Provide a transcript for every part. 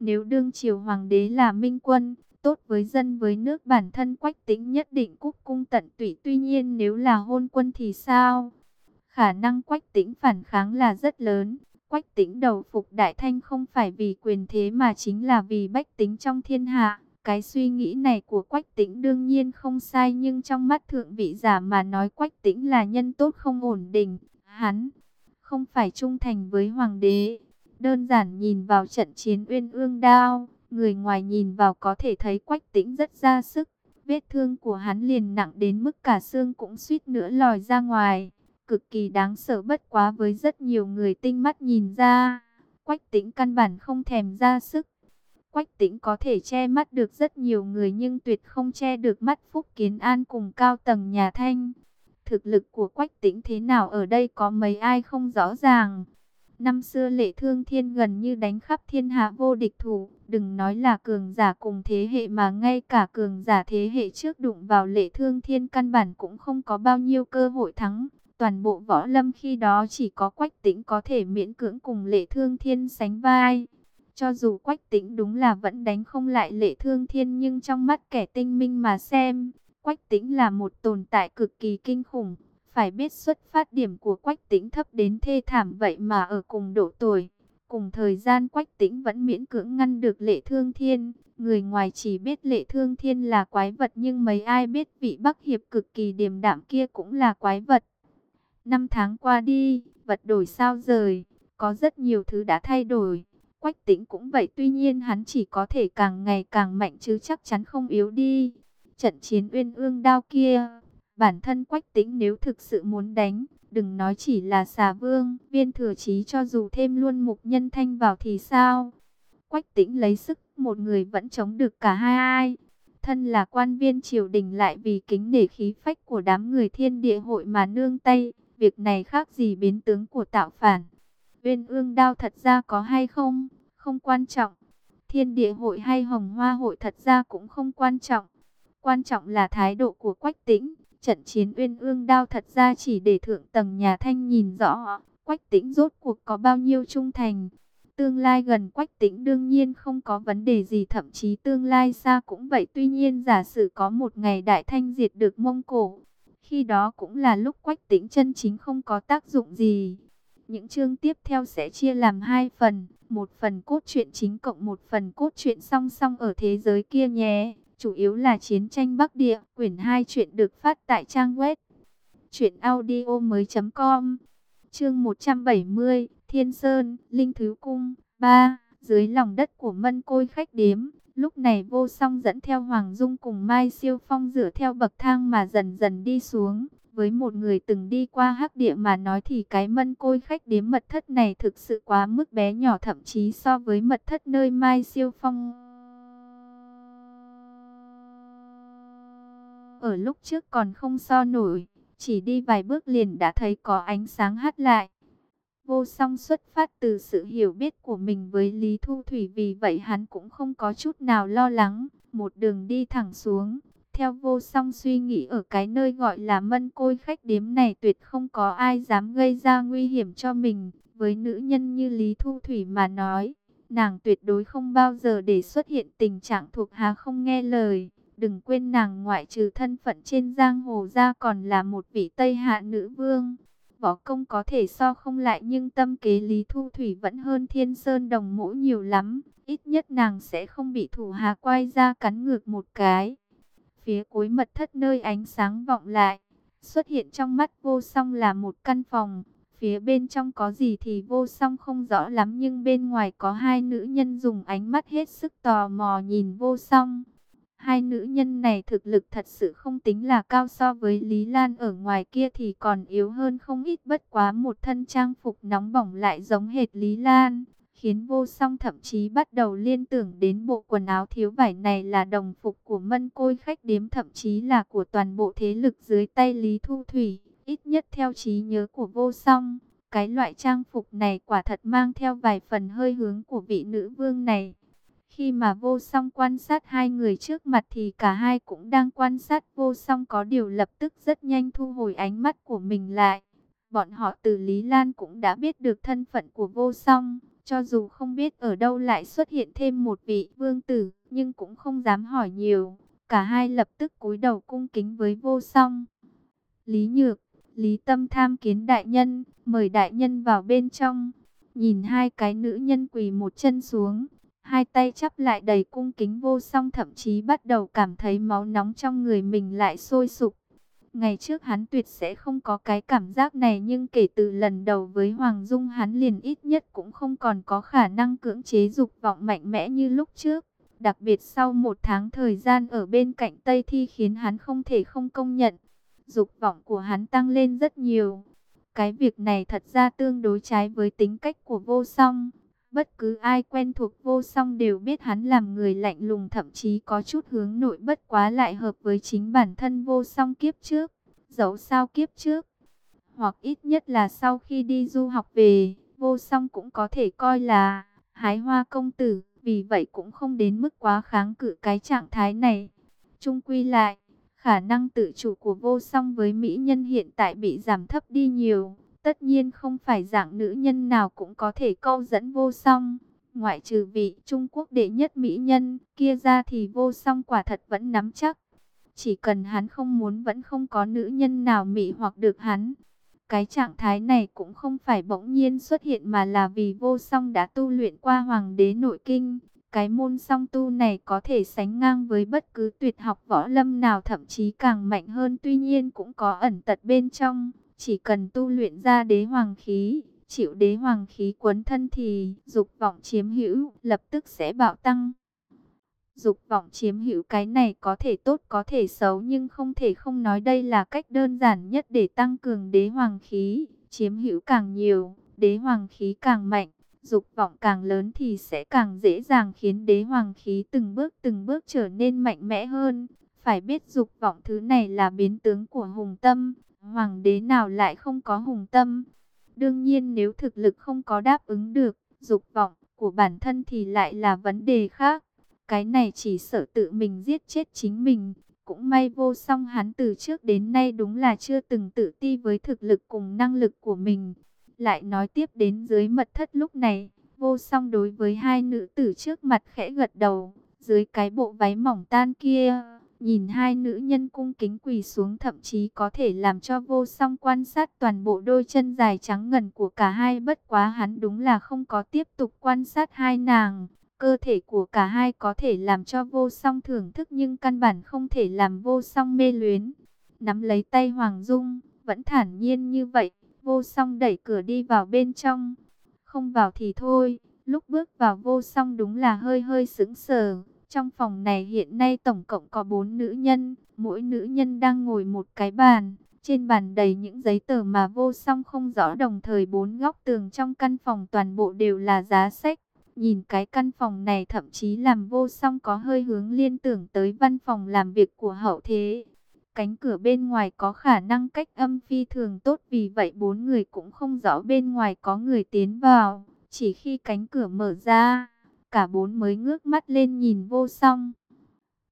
Nếu đương triều hoàng đế là minh quân, tốt với dân với nước bản thân quách tính nhất định cúc cung tận tụy. Tuy nhiên nếu là hôn quân thì sao? Khả năng quách tính phản kháng là rất lớn. Quách tính đầu phục đại thanh không phải vì quyền thế mà chính là vì bách tính trong thiên hạ. Cái suy nghĩ này của Quách Tĩnh đương nhiên không sai nhưng trong mắt thượng vị giả mà nói Quách Tĩnh là nhân tốt không ổn định. Hắn không phải trung thành với hoàng đế. Đơn giản nhìn vào trận chiến uyên ương đao, người ngoài nhìn vào có thể thấy Quách Tĩnh rất ra sức. Vết thương của hắn liền nặng đến mức cả xương cũng suýt nữa lòi ra ngoài. Cực kỳ đáng sợ bất quá với rất nhiều người tinh mắt nhìn ra. Quách Tĩnh căn bản không thèm ra sức Quách tĩnh có thể che mắt được rất nhiều người nhưng tuyệt không che được mắt Phúc Kiến An cùng cao tầng nhà Thanh. Thực lực của Quách tĩnh thế nào ở đây có mấy ai không rõ ràng. Năm xưa lệ thương thiên gần như đánh khắp thiên hạ vô địch thủ, đừng nói là cường giả cùng thế hệ mà ngay cả cường giả thế hệ trước đụng vào lệ thương thiên căn bản cũng không có bao nhiêu cơ hội thắng. Toàn bộ võ lâm khi đó chỉ có quách tĩnh có thể miễn cưỡng cùng lệ thương thiên sánh vai. Cho dù Quách Tĩnh đúng là vẫn đánh không lại lệ thương thiên nhưng trong mắt kẻ tinh minh mà xem, Quách Tĩnh là một tồn tại cực kỳ kinh khủng. Phải biết xuất phát điểm của Quách Tĩnh thấp đến thê thảm vậy mà ở cùng độ tuổi. Cùng thời gian Quách Tĩnh vẫn miễn cưỡng ngăn được lệ thương thiên. Người ngoài chỉ biết lệ thương thiên là quái vật nhưng mấy ai biết vị Bắc Hiệp cực kỳ điềm đạm kia cũng là quái vật. Năm tháng qua đi, vật đổi sao rời, có rất nhiều thứ đã thay đổi. Quách tĩnh cũng vậy tuy nhiên hắn chỉ có thể càng ngày càng mạnh chứ chắc chắn không yếu đi. Trận chiến uyên ương đao kia, bản thân quách tĩnh nếu thực sự muốn đánh, đừng nói chỉ là xà vương, viên thừa chí cho dù thêm luôn mục nhân thanh vào thì sao. Quách tĩnh lấy sức, một người vẫn chống được cả hai ai. Thân là quan viên triều đình lại vì kính nể khí phách của đám người thiên địa hội mà nương tay, việc này khác gì biến tướng của tạo phản. Uyên ương đao thật ra có hay không, không quan trọng. Thiên địa hội hay hồng hoa hội thật ra cũng không quan trọng. Quan trọng là thái độ của Quách Tĩnh. Trận chiến uyên ương đao thật ra chỉ để thượng tầng nhà thanh nhìn rõ. Quách Tĩnh rốt cuộc có bao nhiêu trung thành. Tương lai gần Quách Tĩnh đương nhiên không có vấn đề gì thậm chí tương lai xa cũng vậy. Tuy nhiên giả sử có một ngày đại thanh diệt được Mông Cổ. Khi đó cũng là lúc Quách Tĩnh chân chính không có tác dụng gì. Những chương tiếp theo sẽ chia làm hai phần, một phần cốt truyện chính cộng một phần cốt truyện song song ở thế giới kia nhé. Chủ yếu là chiến tranh Bắc Địa, quyển 2 chuyện được phát tại trang web truyệnaudiomoi.com. Chương 170, Thiên Sơn, Linh Thứ Cung, 3, dưới lòng đất của Mân Côi khách điếm. Lúc này vô song dẫn theo Hoàng Dung cùng Mai Siêu Phong dựa theo bậc thang mà dần dần đi xuống. Với một người từng đi qua hắc địa mà nói thì cái mân côi khách điếm mật thất này thực sự quá mức bé nhỏ thậm chí so với mật thất nơi Mai Siêu Phong. Ở lúc trước còn không so nổi, chỉ đi vài bước liền đã thấy có ánh sáng hắt lại. Vô song xuất phát từ sự hiểu biết của mình với Lý Thu Thủy vì vậy hắn cũng không có chút nào lo lắng, một đường đi thẳng xuống theo vô song suy nghĩ ở cái nơi gọi là mân côi khách điếm này tuyệt không có ai dám gây ra nguy hiểm cho mình. Với nữ nhân như Lý Thu Thủy mà nói, nàng tuyệt đối không bao giờ để xuất hiện tình trạng thuộc hạ không nghe lời. Đừng quên nàng ngoại trừ thân phận trên giang hồ ra còn là một vị Tây Hạ nữ vương. Võ công có thể so không lại nhưng tâm kế Lý Thu Thủy vẫn hơn Thiên Sơn đồng mũ nhiều lắm. Ít nhất nàng sẽ không bị thủ hà quay ra cắn ngược một cái. Phía cuối mật thất nơi ánh sáng vọng lại, xuất hiện trong mắt vô song là một căn phòng. Phía bên trong có gì thì vô song không rõ lắm nhưng bên ngoài có hai nữ nhân dùng ánh mắt hết sức tò mò nhìn vô song. Hai nữ nhân này thực lực thật sự không tính là cao so với Lý Lan ở ngoài kia thì còn yếu hơn không ít bất quá một thân trang phục nóng bỏng lại giống hệt Lý Lan khiến vô song thậm chí bắt đầu liên tưởng đến bộ quần áo thiếu vải này là đồng phục của mân côi khách điếm thậm chí là của toàn bộ thế lực dưới tay Lý Thu Thủy, ít nhất theo trí nhớ của vô song. Cái loại trang phục này quả thật mang theo vài phần hơi hướng của vị nữ vương này. Khi mà vô song quan sát hai người trước mặt thì cả hai cũng đang quan sát vô song có điều lập tức rất nhanh thu hồi ánh mắt của mình lại. Bọn họ từ Lý Lan cũng đã biết được thân phận của vô song Cho dù không biết ở đâu lại xuất hiện thêm một vị vương tử, nhưng cũng không dám hỏi nhiều. Cả hai lập tức cúi đầu cung kính với vô song. Lý Nhược, Lý Tâm tham kiến đại nhân, mời đại nhân vào bên trong. Nhìn hai cái nữ nhân quỳ một chân xuống, hai tay chắp lại đầy cung kính vô song, thậm chí bắt đầu cảm thấy máu nóng trong người mình lại sôi sục. Ngày trước hắn tuyệt sẽ không có cái cảm giác này, nhưng kể từ lần đầu với Hoàng Dung, hắn liền ít nhất cũng không còn có khả năng cưỡng chế dục vọng mạnh mẽ như lúc trước. Đặc biệt sau một tháng thời gian ở bên cạnh Tây Thi khiến hắn không thể không công nhận. Dục vọng của hắn tăng lên rất nhiều. Cái việc này thật ra tương đối trái với tính cách của vô song. Bất cứ ai quen thuộc vô song đều biết hắn làm người lạnh lùng thậm chí có chút hướng nội bất quá lại hợp với chính bản thân vô song kiếp trước. Dẫu sao kiếp trước, hoặc ít nhất là sau khi đi du học về, vô song cũng có thể coi là hái hoa công tử. Vì vậy cũng không đến mức quá kháng cự cái trạng thái này. Trung quy lại, khả năng tự chủ của vô song với mỹ nhân hiện tại bị giảm thấp đi nhiều. Tất nhiên không phải dạng nữ nhân nào cũng có thể câu dẫn vô song. Ngoại trừ vị Trung Quốc đệ nhất mỹ nhân, kia ra thì vô song quả thật vẫn nắm chắc. Chỉ cần hắn không muốn vẫn không có nữ nhân nào mỹ hoặc được hắn. Cái trạng thái này cũng không phải bỗng nhiên xuất hiện mà là vì vô song đã tu luyện qua hoàng đế nội kinh. Cái môn song tu này có thể sánh ngang với bất cứ tuyệt học võ lâm nào thậm chí càng mạnh hơn tuy nhiên cũng có ẩn tật bên trong. Chỉ cần tu luyện ra đế hoàng khí, chịu đế hoàng khí quấn thân thì dục vọng chiếm hữu lập tức sẽ bạo tăng. Dục vọng chiếm hữu cái này có thể tốt có thể xấu nhưng không thể không nói đây là cách đơn giản nhất để tăng cường đế hoàng khí. Chiếm hữu càng nhiều, đế hoàng khí càng mạnh, dục vọng càng lớn thì sẽ càng dễ dàng khiến đế hoàng khí từng bước từng bước trở nên mạnh mẽ hơn. Phải biết dục vọng thứ này là biến tướng của hùng tâm, hoàng đế nào lại không có hùng tâm. Đương nhiên nếu thực lực không có đáp ứng được, dục vọng của bản thân thì lại là vấn đề khác. Cái này chỉ sợ tự mình giết chết chính mình. Cũng may vô song hắn từ trước đến nay đúng là chưa từng tự ti với thực lực cùng năng lực của mình. Lại nói tiếp đến dưới mật thất lúc này, vô song đối với hai nữ tử trước mặt khẽ gật đầu, dưới cái bộ váy mỏng tan kia, nhìn hai nữ nhân cung kính quỳ xuống thậm chí có thể làm cho vô song quan sát toàn bộ đôi chân dài trắng ngần của cả hai bất quá hắn đúng là không có tiếp tục quan sát hai nàng. Cơ thể của cả hai có thể làm cho vô song thưởng thức nhưng căn bản không thể làm vô song mê luyến. Nắm lấy tay Hoàng Dung, vẫn thản nhiên như vậy, vô song đẩy cửa đi vào bên trong. Không vào thì thôi, lúc bước vào vô song đúng là hơi hơi sững sờ. Trong phòng này hiện nay tổng cộng có bốn nữ nhân, mỗi nữ nhân đang ngồi một cái bàn. Trên bàn đầy những giấy tờ mà vô song không rõ đồng thời bốn góc tường trong căn phòng toàn bộ đều là giá sách. Nhìn cái căn phòng này thậm chí làm vô song có hơi hướng liên tưởng tới văn phòng làm việc của hậu thế. Cánh cửa bên ngoài có khả năng cách âm phi thường tốt vì vậy bốn người cũng không rõ bên ngoài có người tiến vào. Chỉ khi cánh cửa mở ra, cả bốn mới ngước mắt lên nhìn vô song.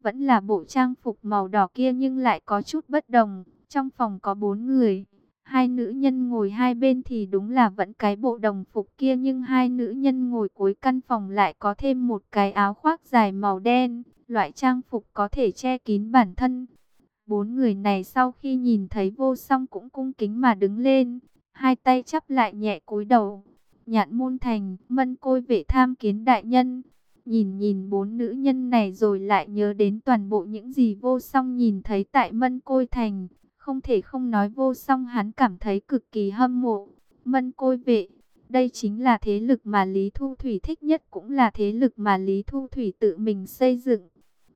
Vẫn là bộ trang phục màu đỏ kia nhưng lại có chút bất đồng. Trong phòng có bốn người, Hai nữ nhân ngồi hai bên thì đúng là vẫn cái bộ đồng phục kia nhưng hai nữ nhân ngồi cuối căn phòng lại có thêm một cái áo khoác dài màu đen, loại trang phục có thể che kín bản thân. Bốn người này sau khi nhìn thấy vô song cũng cung kính mà đứng lên, hai tay chắp lại nhẹ cúi đầu. Nhạn môn thành, mân côi vệ tham kiến đại nhân. Nhìn nhìn bốn nữ nhân này rồi lại nhớ đến toàn bộ những gì vô song nhìn thấy tại mân côi thành. Không thể không nói vô song hắn cảm thấy cực kỳ hâm mộ. Mân côi vệ, đây chính là thế lực mà Lý Thu Thủy thích nhất cũng là thế lực mà Lý Thu Thủy tự mình xây dựng.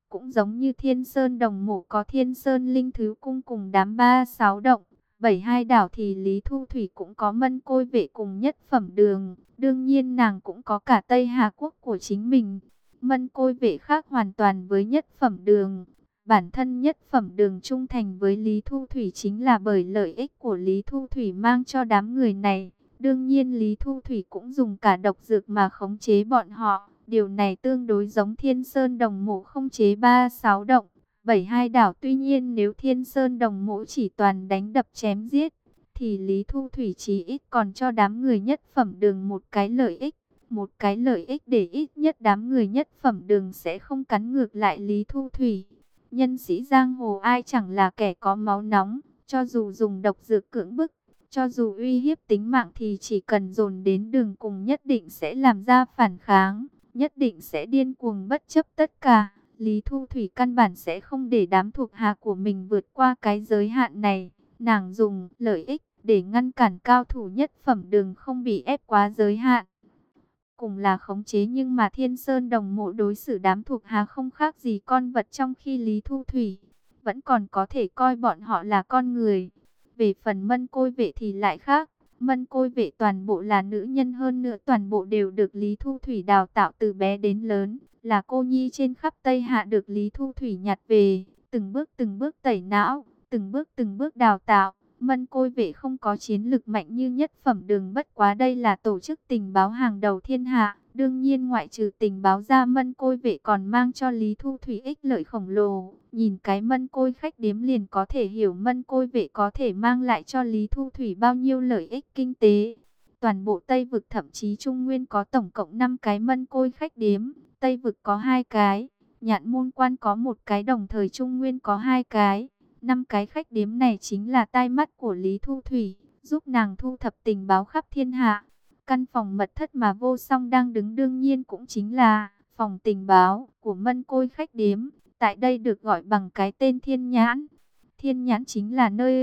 Cũng giống như Thiên Sơn Đồng Mộ có Thiên Sơn Linh Thứ Cung cùng đám ba sáu động. Bảy hai đảo thì Lý Thu Thủy cũng có mân côi vệ cùng nhất phẩm đường. Đương nhiên nàng cũng có cả Tây Hà Quốc của chính mình. Mân côi vệ khác hoàn toàn với nhất phẩm đường. Bản thân nhất phẩm đường trung thành với Lý Thu Thủy chính là bởi lợi ích của Lý Thu Thủy mang cho đám người này. Đương nhiên Lý Thu Thủy cũng dùng cả độc dược mà khống chế bọn họ. Điều này tương đối giống Thiên Sơn Đồng Mộ không chế ba sáu động, bảy hai đảo. Tuy nhiên nếu Thiên Sơn Đồng Mộ chỉ toàn đánh đập chém giết, thì Lý Thu Thủy chỉ ít còn cho đám người nhất phẩm đường một cái lợi ích. một cái lợi ích để ít nhất đám người nhất phẩm đường sẽ không cắn ngược lại Lý Thu Thủy. Nhân sĩ giang hồ ai chẳng là kẻ có máu nóng, cho dù dùng độc dược cưỡng bức, cho dù uy hiếp tính mạng thì chỉ cần dồn đến đường cùng nhất định sẽ làm ra phản kháng, nhất định sẽ điên cuồng bất chấp tất cả. Lý Thu Thủy căn bản sẽ không để đám thuộc hạ của mình vượt qua cái giới hạn này. Nàng dùng lợi ích để ngăn cản cao thủ nhất phẩm đường không bị ép quá giới hạn. Cùng là khống chế nhưng mà Thiên Sơn đồng mộ đối xử đám thuộc hạ không khác gì con vật trong khi Lý Thu Thủy vẫn còn có thể coi bọn họ là con người. Về phần mân côi vệ thì lại khác. Mân côi vệ toàn bộ là nữ nhân hơn nữa, toàn bộ đều được Lý Thu Thủy đào tạo từ bé đến lớn. Là cô nhi trên khắp Tây Hạ được Lý Thu Thủy nhặt về. Từng bước từng bước tẩy não, từng bước từng bước đào tạo. Mân côi vệ không có chiến lực mạnh như nhất phẩm đường bất quá đây là tổ chức tình báo hàng đầu thiên hạ. Đương nhiên ngoại trừ tình báo ra mân côi vệ còn mang cho Lý Thu Thủy ích lợi khổng lồ. Nhìn cái mân côi khách điếm liền có thể hiểu mân côi vệ có thể mang lại cho Lý Thu Thủy bao nhiêu lợi ích kinh tế. Toàn bộ Tây Vực thậm chí Trung Nguyên có tổng cộng 5 cái mân côi khách điếm. Tây Vực có hai cái, nhạn môn quan có một cái đồng thời Trung Nguyên có hai cái. Năm cái khách điếm này chính là tai mắt của Lý Thu Thủy, giúp nàng thu thập tình báo khắp thiên hạ. Căn phòng mật thất mà vô song đang đứng đương nhiên cũng chính là phòng tình báo của mân côi khách điếm. Tại đây được gọi bằng cái tên thiên nhãn. Thiên nhãn chính là nơi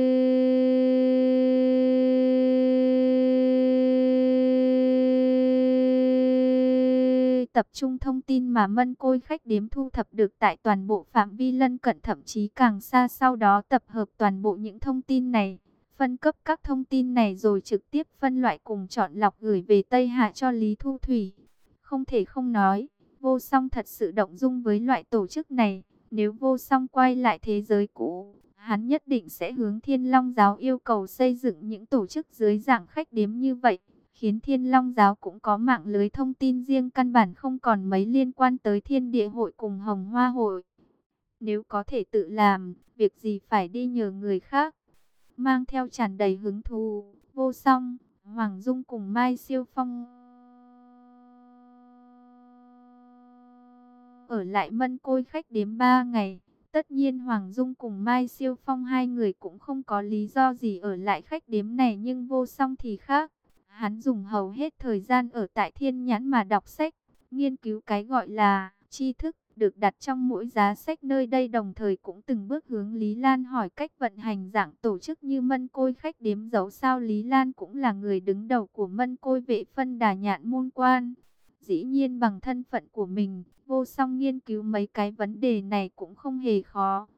tập trung thông tin mà mân côi khách điếm thu thập được tại toàn bộ phạm vi lân cận thậm chí càng xa sau đó tập hợp toàn bộ những thông tin này phân cấp các thông tin này rồi trực tiếp phân loại cùng chọn lọc gửi về Tây Hạ cho Lý Thu Thủy. Không thể không nói, vô song thật sự động dung với loại tổ chức này. Nếu vô song quay lại thế giới cũ, hắn nhất định sẽ hướng Thiên Long Giáo yêu cầu xây dựng những tổ chức dưới dạng khách điếm như vậy. Khiến Thiên Long Giáo cũng có mạng lưới thông tin riêng căn bản không còn mấy liên quan tới thiên địa hội cùng hồng hoa hội. Nếu có thể tự làm, việc gì phải đi nhờ người khác mang theo tràn đầy hứng thú, vô song, Hoàng Dung cùng Mai Siêu Phong. Ở lại mân côi khách đếm 3 ngày, tất nhiên Hoàng Dung cùng Mai Siêu Phong hai người cũng không có lý do gì ở lại khách điếm này nhưng vô song thì khác. Hắn dùng hầu hết thời gian ở tại thiên nhãn mà đọc sách, nghiên cứu cái gọi là tri thức được đặt trong mỗi giá sách nơi đây đồng thời cũng từng bước hướng Lý Lan hỏi cách vận hành dạng tổ chức như mân côi khách điếm dấu sao Lý Lan cũng là người đứng đầu của mân côi vệ phân đà nhạn môn quan. Dĩ nhiên bằng thân phận của mình, vô song nghiên cứu mấy cái vấn đề này cũng không hề khó.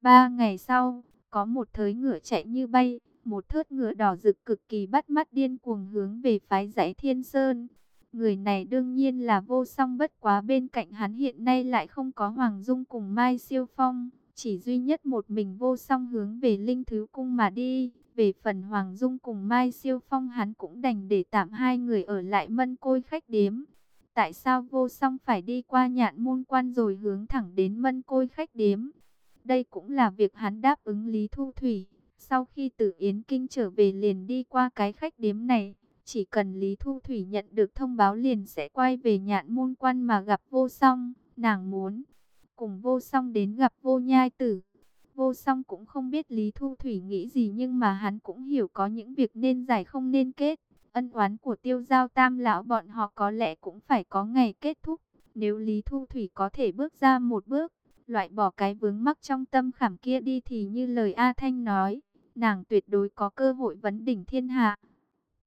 Ba ngày sau, có một thới ngựa chạy như bay, một thớt ngựa đỏ rực cực kỳ bắt mắt điên cuồng hướng về phái giải thiên sơn. Người này đương nhiên là vô song, bất quá bên cạnh hắn hiện nay lại không có Hoàng Dung cùng Mai Siêu Phong. Chỉ duy nhất một mình vô song hướng về Linh Thứ Cung mà đi. Về phần Hoàng Dung cùng Mai Siêu Phong, hắn cũng đành để tạm hai người ở lại mân côi khách điếm. Tại sao vô song phải đi qua nhạn môn quan rồi hướng thẳng đến mân côi khách điếm? Đây cũng là việc hắn đáp ứng Lý Thu Thủy. Sau khi từ Yến Kinh trở về liền đi qua cái khách điếm này. Chỉ cần Lý Thu Thủy nhận được thông báo liền sẽ quay về nhạn môn quan mà gặp vô song. Nàng muốn cùng vô song đến gặp vô nhai tử. Vô song cũng không biết Lý Thu Thủy nghĩ gì nhưng mà hắn cũng hiểu có những việc nên giải không nên kết. Ân oán của tiêu giao tam lão bọn họ có lẽ cũng phải có ngày kết thúc. Nếu Lý Thu Thủy có thể bước ra một bước, loại bỏ cái vướng mắc trong tâm khảm kia đi thì như lời A Thanh nói, nàng tuyệt đối có cơ hội vấn đỉnh thiên hạ.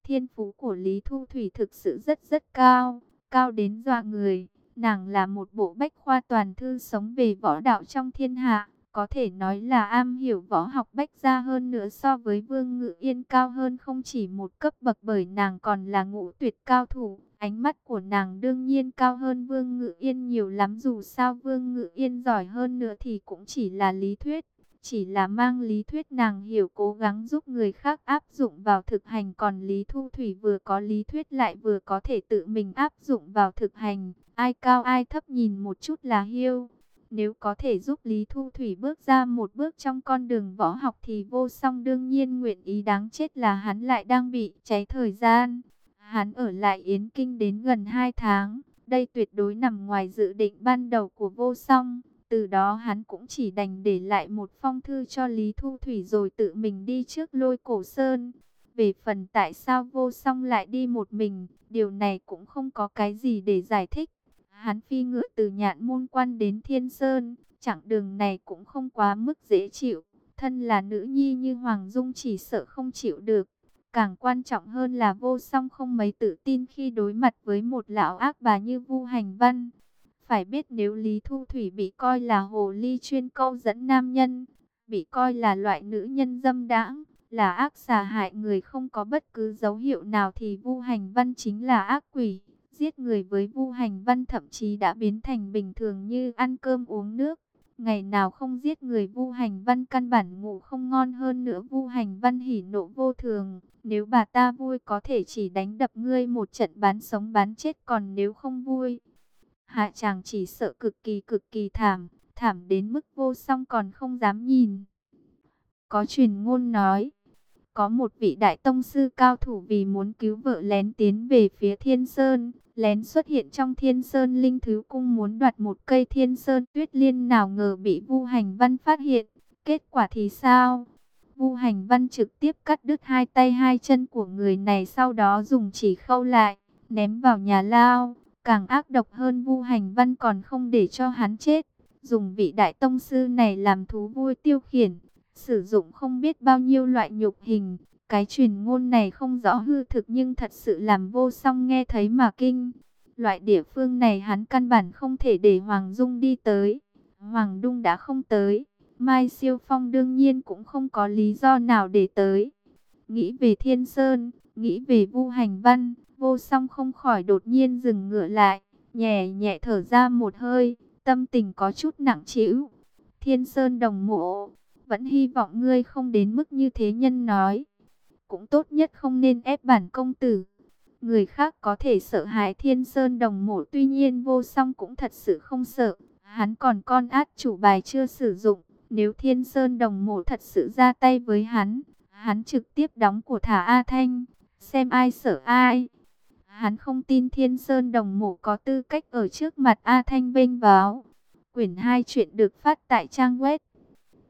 Thiên phú của Lý Thu Thủy thực sự rất rất cao, cao đến dọa người. Nàng là một bộ bách khoa toàn thư sống về võ đạo trong thiên hạ, có thể nói là am hiểu võ học bách gia hơn nữa so với Vương Ngự Yên cao hơn không chỉ một cấp bậc bởi nàng còn là ngũ tuyệt cao thủ. Ánh mắt của nàng đương nhiên cao hơn Vương Ngự Yên nhiều lắm, dù sao Vương Ngự Yên giỏi hơn nữa thì cũng chỉ là lý thuyết. Chỉ là mang lý thuyết nàng hiểu cố gắng giúp người khác áp dụng vào thực hành, còn Lý Thu Thủy vừa có lý thuyết lại vừa có thể tự mình áp dụng vào thực hành. Ai cao ai thấp nhìn một chút là hiêu. Nếu có thể giúp Lý Thu Thủy bước ra một bước trong con đường võ học thì vô song đương nhiên nguyện ý đáng chết là hắn lại đang bị cháy thời gian. Hắn ở lại Yến Kinh đến gần 2 tháng, đây tuyệt đối nằm ngoài dự định ban đầu của vô song. Từ đó hắn cũng chỉ đành để lại một phong thư cho Lý Thu Thủy rồi tự mình đi trước lôi cổ sơn. Về phần tại sao vô song lại đi một mình, điều này cũng không có cái gì để giải thích. Hắn phi ngựa từ nhạn môn quan đến thiên sơn, chặng đường này cũng không quá mức dễ chịu. Thân là nữ nhi như Hoàng Dung chỉ sợ không chịu được. Càng quan trọng hơn là vô song không mấy tự tin khi đối mặt với một lão ác bà như Vu Hành Văn. Phải biết nếu Lý Thu Thủy bị coi là hồ ly chuyên câu dẫn nam nhân, bị coi là loại nữ nhân dâm đãng, là ác xà hại người không có bất cứ dấu hiệu nào thì Vu Hành Văn chính là ác quỷ. Giết người với Vu Hành Văn thậm chí đã biến thành bình thường như ăn cơm uống nước. Ngày nào không giết người Vu Hành Văn căn bản ngủ không ngon hơn nữa Vu Hành Văn hỉ nộ vô thường. Nếu bà ta vui có thể chỉ đánh đập ngươi một trận bán sống bán chết còn nếu không vui. Hạ chàng chỉ sợ cực kỳ cực kỳ thảm, thảm đến mức vô song còn không dám nhìn. Có truyền ngôn nói, có một vị đại tông sư cao thủ vì muốn cứu vợ lén tiến về phía thiên sơn, lén xuất hiện trong thiên sơn linh thứ cung muốn đoạt một cây thiên sơn tuyết liên nào ngờ bị vu hành văn phát hiện. Kết quả thì sao? Vu hành văn trực tiếp cắt đứt hai tay hai chân của người này sau đó dùng chỉ khâu lại, ném vào nhà lao. Càng ác độc hơn Vu hành văn còn không để cho hắn chết. Dùng vị đại tông sư này làm thú vui tiêu khiển, sử dụng không biết bao nhiêu loại nhục hình. Cái truyền ngôn này không rõ hư thực nhưng thật sự làm vô song nghe thấy mà kinh. Loại địa phương này hắn căn bản không thể để Hoàng Dung đi tới. Hoàng Dung đã không tới. Mai Siêu Phong đương nhiên cũng không có lý do nào để tới. Nghĩ về Thiên Sơn, nghĩ về Vu Hành Văn, vô song không khỏi đột nhiên dừng ngựa lại, nhẹ nhẹ thở ra một hơi, tâm tình có chút nặng trĩu. Thiên Sơn đồng mộ, vẫn hy vọng ngươi không đến mức như thế nhân nói. Cũng tốt nhất không nên ép bản công tử. Người khác có thể sợ hãi Thiên Sơn đồng mộ tuy nhiên vô song cũng thật sự không sợ. Hắn còn con át chủ bài chưa sử dụng. Nếu Thiên Sơn đồng mộ thật sự ra tay với hắn, hắn trực tiếp đóng của thả A Thanh. Xem ai sợ ai. Hắn không tin Thiên Sơn đồng mộ có tư cách ở trước mặt A Thanh bênh báo. Quyển 2 chuyện được phát tại trang web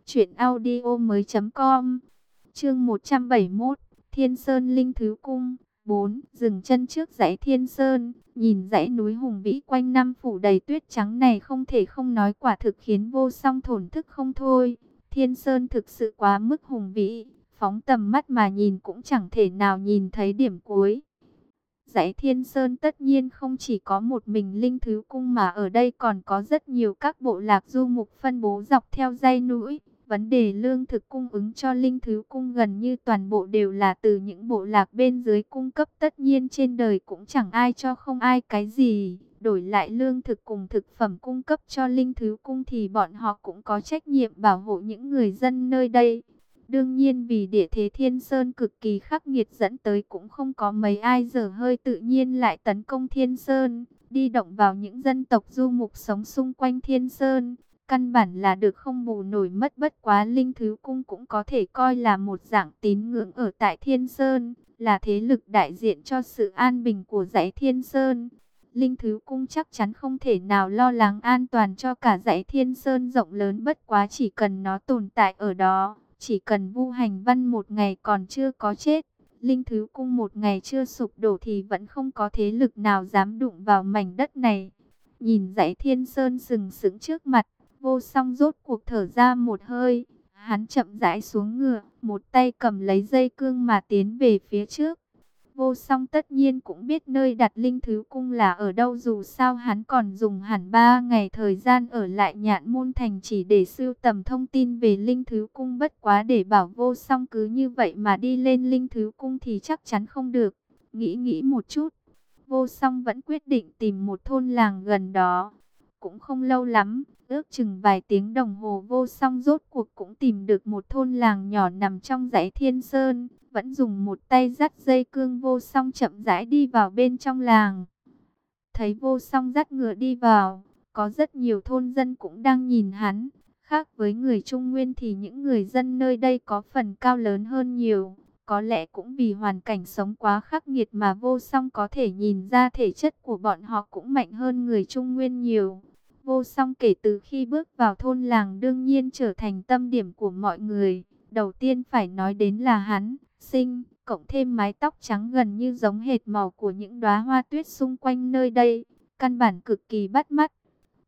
Chuyện audio mới com Chương 171 Thiên Sơn Linh Thứ Cung 4. Dừng chân trước dãy Thiên Sơn, Nhìn dãy núi hùng vĩ quanh năm phủ đầy tuyết trắng này không thể không nói quả thực khiến vô song thổn thức không thôi Thiên Sơn thực sự quá mức hùng vĩ, Phóng tầm mắt mà nhìn cũng chẳng thể nào nhìn thấy điểm cuối Dãy Thiên Sơn tất nhiên không chỉ có một mình Linh Thứ Cung mà ở đây còn có rất nhiều các bộ lạc du mục phân bố dọc theo dãy núi. Vấn đề lương thực cung ứng cho Linh Thứ Cung gần như toàn bộ đều là từ những bộ lạc bên dưới cung cấp tất nhiên trên đời cũng chẳng ai cho không ai cái gì. Đổi lại lương thực cùng thực phẩm cung cấp cho Linh Thứ Cung thì bọn họ cũng có trách nhiệm bảo hộ những người dân nơi đây. Đương nhiên vì địa thế thiên sơn cực kỳ khắc nghiệt dẫn tới cũng không có mấy ai dở hơi tự nhiên lại tấn công thiên sơn, đi động vào những dân tộc du mục sống xung quanh thiên sơn. Căn bản là được không bù nổi mất bất quá linh thứ cung cũng có thể coi là một dạng tín ngưỡng ở tại thiên sơn, là thế lực đại diện cho sự an bình của dãy thiên sơn. Linh Thứ Cung chắc chắn không thể nào lo lắng an toàn cho cả dãy thiên sơn rộng lớn bất quá chỉ cần nó tồn tại ở đó, chỉ cần vu hành văn một ngày còn chưa có chết, linh thứ cung một ngày chưa sụp đổ thì vẫn không có thế lực nào dám đụng vào mảnh đất này. Nhìn dãy thiên sơn sừng sững trước mặt, vô song rốt cuộc thở ra một hơi. Hắn chậm rãi xuống ngựa, một tay cầm lấy dây cương mà tiến về phía trước. Vô song tất nhiên cũng biết nơi đặt linh thứ cung là ở đâu dù sao hắn còn dùng hẳn 3 ngày thời gian ở lại nhạn môn thành chỉ để sưu tầm thông tin về linh thứ cung bất quá để bảo vô song cứ như vậy mà đi lên linh thứ cung thì chắc chắn không được. Nghĩ nghĩ một chút, vô song vẫn quyết định tìm một thôn làng gần đó. Cũng không lâu lắm, ước chừng vài tiếng đồng hồ vô song rốt cuộc cũng tìm được một thôn làng nhỏ nằm trong dãy thiên sơn vẫn dùng một tay dắt dây cương vô song chậm rãi đi vào bên trong làng. Thấy vô song dắt ngựa đi vào, có rất nhiều thôn dân cũng đang nhìn hắn. Khác với người Trung Nguyên thì những người dân nơi đây có phần cao lớn hơn nhiều, Có lẽ cũng vì hoàn cảnh sống quá khắc nghiệt mà vô song có thể nhìn ra thể chất của bọn họ cũng mạnh hơn người Trung Nguyên nhiều. Vô song kể từ khi bước vào thôn làng đương nhiên trở thành tâm điểm của mọi người. Đầu tiên phải nói đến là hắn, sinh, cộng thêm mái tóc trắng gần như giống hệt màu của những đóa hoa tuyết xung quanh nơi đây. Căn bản cực kỳ bắt mắt.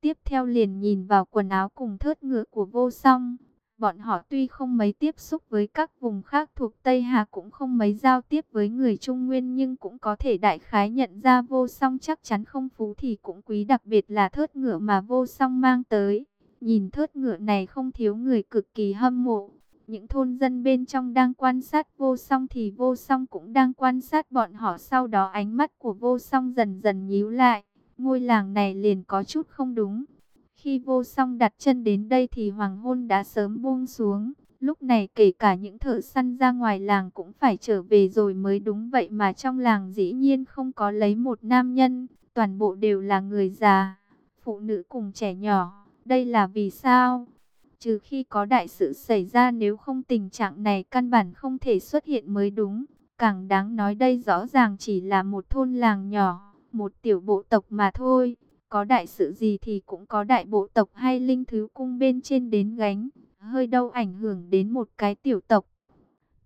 Tiếp theo liền nhìn vào quần áo cùng thớt ngựa của vô song. Bọn họ tuy không mấy tiếp xúc với các vùng khác thuộc Tây Hà cũng không mấy giao tiếp với người Trung Nguyên nhưng cũng có thể đại khái nhận ra vô song chắc chắn không phú thì cũng quý đặc biệt là thớt ngựa mà vô song mang tới. Nhìn thớt ngựa này không thiếu người cực kỳ hâm mộ. Những thôn dân bên trong đang quan sát vô song thì vô song cũng đang quan sát bọn họ sau đó ánh mắt của vô song dần dần nhíu lại. Ngôi làng này liền có chút không đúng. Khi vô song đặt chân đến đây thì hoàng hôn đã sớm buông xuống. Lúc này kể cả những thợ săn ra ngoài làng cũng phải trở về rồi mới đúng vậy mà trong làng dĩ nhiên không có lấy một nam nhân. Toàn bộ đều là người già, phụ nữ cùng trẻ nhỏ. Đây là vì sao? Trừ khi có đại sự xảy ra nếu không tình trạng này căn bản không thể xuất hiện mới đúng. Càng đáng nói đây rõ ràng chỉ là một thôn làng nhỏ, một tiểu bộ tộc mà thôi. Có đại sự gì thì cũng có đại bộ tộc hay linh thứ cung bên trên đến gánh. Hơi đâu ảnh hưởng đến một cái tiểu tộc.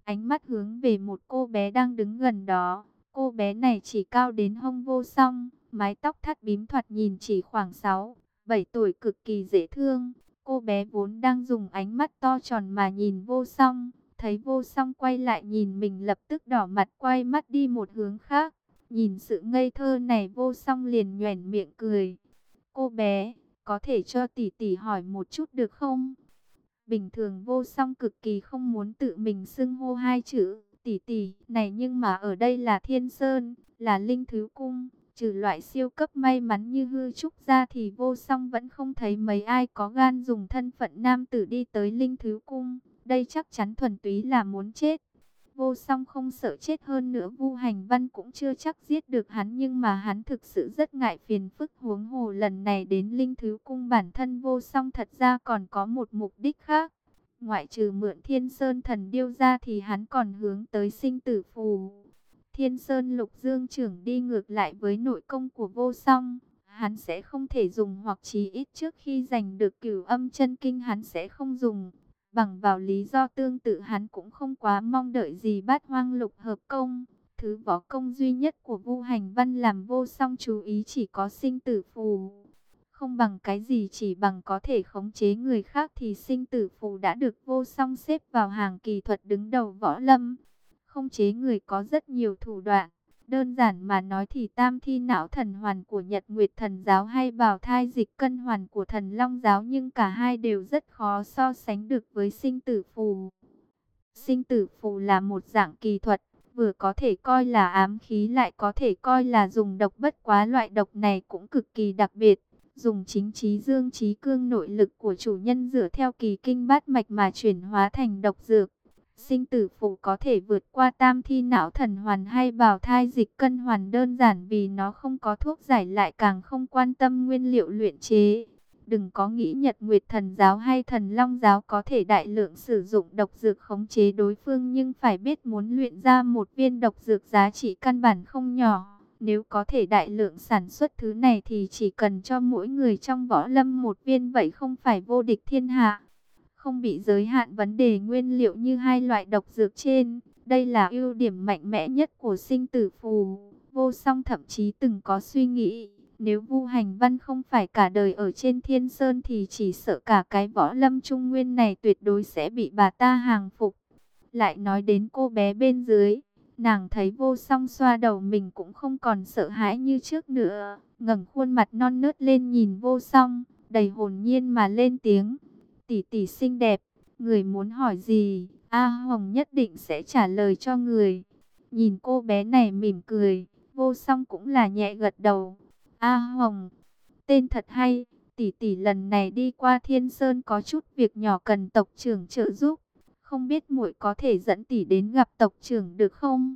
Ánh mắt hướng về một cô bé đang đứng gần đó. Cô bé này chỉ cao đến hông vô song. Mái tóc thắt bím thoạt nhìn chỉ khoảng 6, 7 tuổi cực kỳ dễ thương. Cô bé vốn đang dùng ánh mắt to tròn mà nhìn vô song. Thấy vô song quay lại nhìn mình lập tức đỏ mặt quay mắt đi một hướng khác. Nhìn sự ngây thơ này vô song liền nhoẻn miệng cười. Cô bé, có thể cho tỷ tỷ hỏi một chút được không? Bình thường vô song cực kỳ không muốn tự mình xưng hô hai chữ tỷ tỷ này nhưng mà ở đây là Thiên Sơn, là Linh Thứ Cung. Trừ loại siêu cấp may mắn như hư trúc ra thì vô song vẫn không thấy mấy ai có gan dùng thân phận nam tử đi tới Linh Thứ Cung. Đây chắc chắn thuần túy là muốn chết. Vô song không sợ chết hơn nữa, Vu Hành Văn cũng chưa chắc giết được hắn, nhưng mà hắn thực sự rất ngại phiền phức huống hồ lần này đến Linh Thứ Cung bản thân vô song thật ra còn có một mục đích khác. Ngoại trừ mượn Thiên Sơn thần điêu ra thì hắn còn hướng tới sinh tử phù. Thiên Sơn Lục Dương trưởng đi ngược lại với nội công của vô song. Hắn sẽ không thể dùng, hoặc chí ít trước khi giành được cửu âm chân kinh hắn sẽ không dùng. Bằng vào lý do tương tự hắn cũng không quá mong đợi gì bát hoang lục hợp công. Thứ võ công duy nhất của Vu Hành Văn làm vô song chú ý chỉ có sinh tử phù. Không bằng cái gì chỉ bằng có thể khống chế người khác thì sinh tử phù đã được vô song xếp vào hàng kỳ thuật đứng đầu võ lâm. Không chế người có rất nhiều thủ đoạn. Đơn giản mà nói thì tam thi não thần hoàn của Nhật Nguyệt thần giáo hay bào thai dịch cân hoàn của thần Long giáo nhưng cả hai đều rất khó so sánh được với sinh tử phù. Sinh tử phù là một dạng kỳ thuật, vừa có thể coi là ám khí lại có thể coi là dùng độc bất quá loại độc này cũng cực kỳ đặc biệt. Dùng chính trí dương trí cương nội lực của chủ nhân dựa theo kỳ kinh bát mạch mà chuyển hóa thành độc dược Sinh tử phụ có thể vượt qua tam thi não thần hoàn hay bào thai dịch cân hoàn đơn giản vì nó không có thuốc giải lại càng không quan tâm nguyên liệu luyện chế. Đừng có nghĩ Nhật Nguyệt thần giáo hay thần Long giáo có thể đại lượng sử dụng độc dược khống chế đối phương nhưng phải biết muốn luyện ra một viên độc dược giá trị căn bản không nhỏ. Nếu có thể đại lượng sản xuất thứ này thì chỉ cần cho mỗi người trong võ lâm một viên vậy không phải vô địch thiên hạ không bị giới hạn vấn đề nguyên liệu như hai loại độc dược trên. Đây là ưu điểm mạnh mẽ nhất của sinh tử phù. Vô song thậm chí từng có suy nghĩ, nếu Vu Hành Văn không phải cả đời ở trên Thiên Sơn thì chỉ sợ cả cái võ lâm trung nguyên này tuyệt đối sẽ bị bà ta hàng phục. Lại nói đến cô bé bên dưới, nàng thấy vô song xoa đầu mình cũng không còn sợ hãi như trước nữa. ngẩng khuôn mặt non nớt lên nhìn vô song, đầy hồn nhiên mà lên tiếng tỷ tỷ xinh đẹp, người muốn hỏi gì, A Hồng nhất định sẽ trả lời cho người. Nhìn cô bé này mỉm cười, vô song cũng là nhẹ gật đầu. A Hồng, tên thật hay, tỷ tỷ lần này đi qua Thiên Sơn có chút việc nhỏ cần tộc trưởng trợ giúp. Không biết muội có thể dẫn tỷ đến gặp tộc trưởng được không?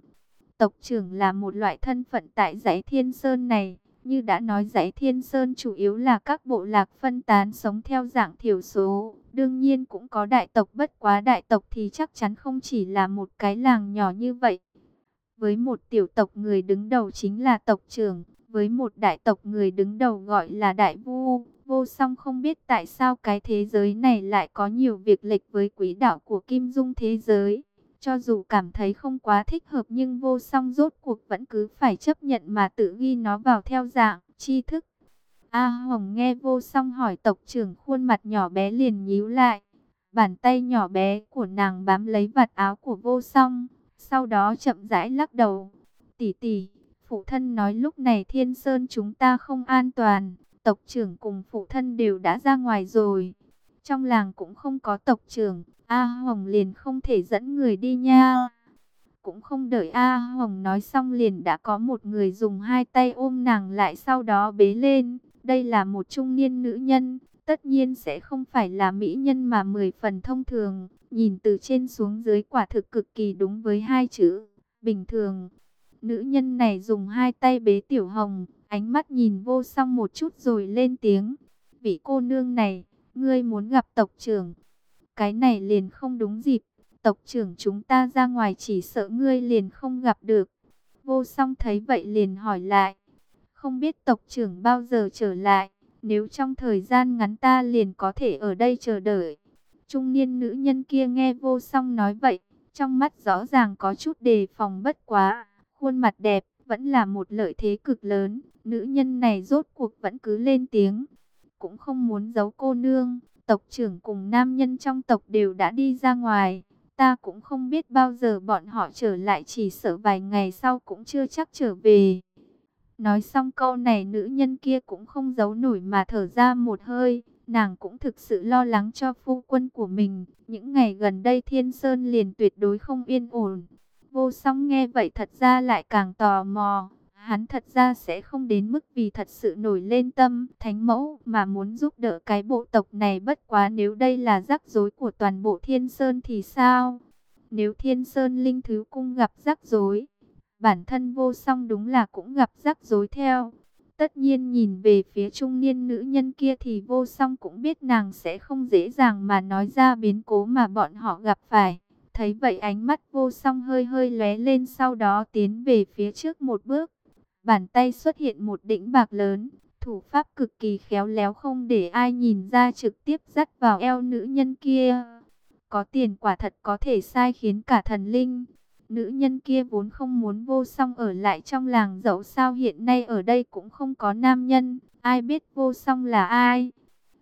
Tộc trưởng là một loại thân phận tại dãy Thiên Sơn này. Như đã nói dãy Thiên Sơn chủ yếu là các bộ lạc phân tán sống theo dạng thiểu số, Đương nhiên cũng có đại tộc bất quá đại tộc thì chắc chắn không chỉ là một cái làng nhỏ như vậy. Với một tiểu tộc người đứng đầu chính là tộc trưởng, với một đại tộc người đứng đầu gọi là đại vu. Vô song không biết tại sao cái thế giới này lại có nhiều việc lệch với quỹ đạo của Kim Dung thế giới. Cho dù cảm thấy không quá thích hợp nhưng vô song rốt cuộc vẫn cứ phải chấp nhận mà tự ghi nó vào theo dạng, tri thức. A Hồng nghe vô song hỏi tộc trưởng khuôn mặt nhỏ bé liền nhíu lại. Bàn tay nhỏ bé của nàng bám lấy vạt áo của vô song, sau đó chậm rãi lắc đầu. Tỷ tỷ, phụ thân nói lúc này thiên sơn chúng ta không an toàn, tộc trưởng cùng phụ thân đều đã ra ngoài rồi. Trong làng cũng không có tộc trưởng, A Hồng liền không thể dẫn người đi nha. Cũng không đợi A Hồng nói xong liền đã có một người dùng hai tay ôm nàng lại sau đó bế lên. Đây là một trung niên nữ nhân, tất nhiên sẽ không phải là mỹ nhân mà mười phần thông thường. Nhìn từ trên xuống dưới quả thực cực kỳ đúng với hai chữ, bình thường. Nữ nhân này dùng hai tay bế tiểu hồng, ánh mắt nhìn vô song một chút rồi lên tiếng. Vị cô nương này, ngươi muốn gặp tộc trưởng. Cái này liền không đúng dịp, tộc trưởng chúng ta ra ngoài chỉ sợ ngươi liền không gặp được. Vô song thấy vậy liền hỏi lại, không biết tộc trưởng bao giờ trở lại, nếu trong thời gian ngắn ta liền có thể ở đây chờ đợi. Trung niên nữ nhân kia nghe vô song nói vậy, trong mắt rõ ràng có chút đề phòng bất quá, khuôn mặt đẹp, vẫn là một lợi thế cực lớn. Nữ nhân này rốt cuộc vẫn cứ lên tiếng, cũng không muốn giấu cô nương, tộc trưởng cùng nam nhân trong tộc đều đã đi ra ngoài. Ta cũng không biết bao giờ bọn họ trở lại chỉ sợ vài ngày sau cũng chưa chắc trở về. Nói xong câu này nữ nhân kia cũng không giấu nổi mà thở ra một hơi. Nàng cũng thực sự lo lắng cho phu quân của mình. Những ngày gần đây Thiên Sơn liền tuyệt đối không yên ổn. Vô song nghe vậy thật ra lại càng tò mò. Hắn thật ra sẽ không đến mức vì thật sự nổi lên tâm thánh mẫu mà muốn giúp đỡ cái bộ tộc này bất quá nếu đây là rắc rối của toàn bộ Thiên Sơn thì sao? Nếu Thiên Sơn Linh Thứ Cung gặp rắc rối, bản thân vô song đúng là cũng gặp rắc rối theo. Tất nhiên nhìn về phía trung niên nữ nhân kia thì vô song cũng biết nàng sẽ không dễ dàng mà nói ra biến cố mà bọn họ gặp phải. Thấy vậy ánh mắt vô song hơi hơi lóe lên sau đó tiến về phía trước một bước. Bàn tay xuất hiện một đỉnh bạc lớn, thủ pháp cực kỳ khéo léo không để ai nhìn ra trực tiếp dắt vào eo nữ nhân kia. Có tiền quả thật có thể sai khiến cả thần linh. Nữ nhân kia vốn không muốn vô song ở lại trong làng dẫu sao hiện nay ở đây cũng không có nam nhân. Ai biết vô song là ai?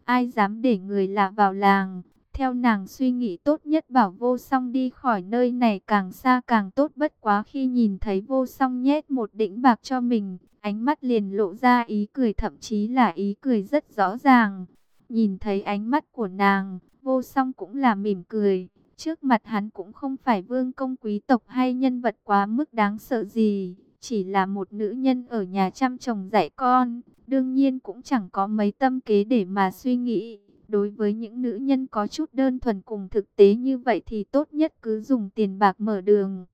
Ai dám để người lạ vào làng? Theo nàng suy nghĩ tốt nhất bảo vô song đi khỏi nơi này càng xa càng tốt bất quá khi nhìn thấy vô song nhét một đĩnh bạc cho mình. Ánh mắt liền lộ ra ý cười thậm chí là ý cười rất rõ ràng. Nhìn thấy ánh mắt của nàng, vô song cũng là mỉm cười. Trước mặt hắn cũng không phải vương công quý tộc hay nhân vật quá mức đáng sợ gì, chỉ là một nữ nhân ở nhà chăm chồng dạy con, đương nhiên cũng chẳng có mấy tâm kế để mà suy nghĩ. Đối với những nữ nhân có chút đơn thuần cùng thực tế như vậy thì tốt nhất cứ dùng tiền bạc mở đường.